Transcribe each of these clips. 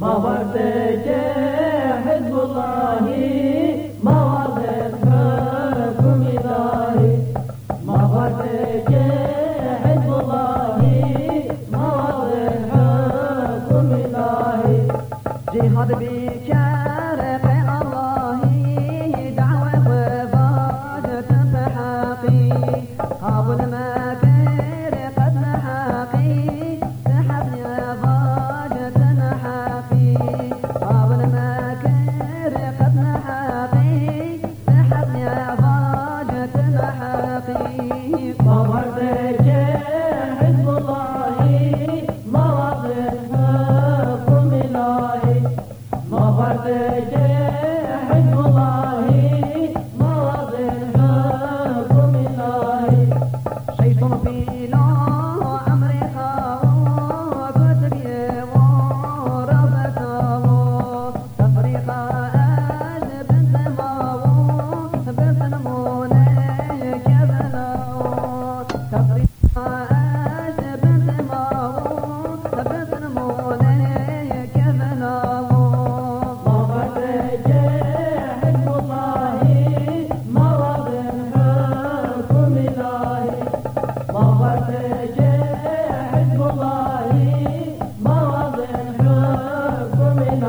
ما وفيت حزب الله Oh my God.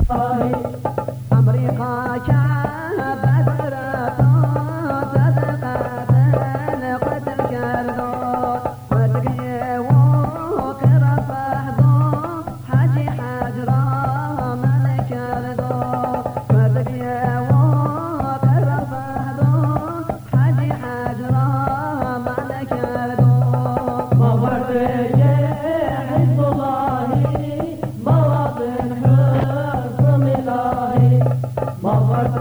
ay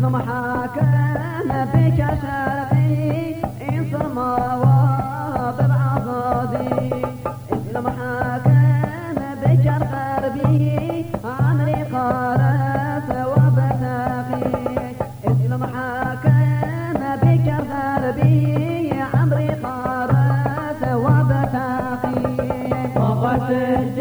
ضمحاكم بك شرقي انصر مواب العضادي ضمحاكم بك الغربي عمري قارب وبتاقي ضمحاكم بك الغربي عمري قارب وبتاقي وقت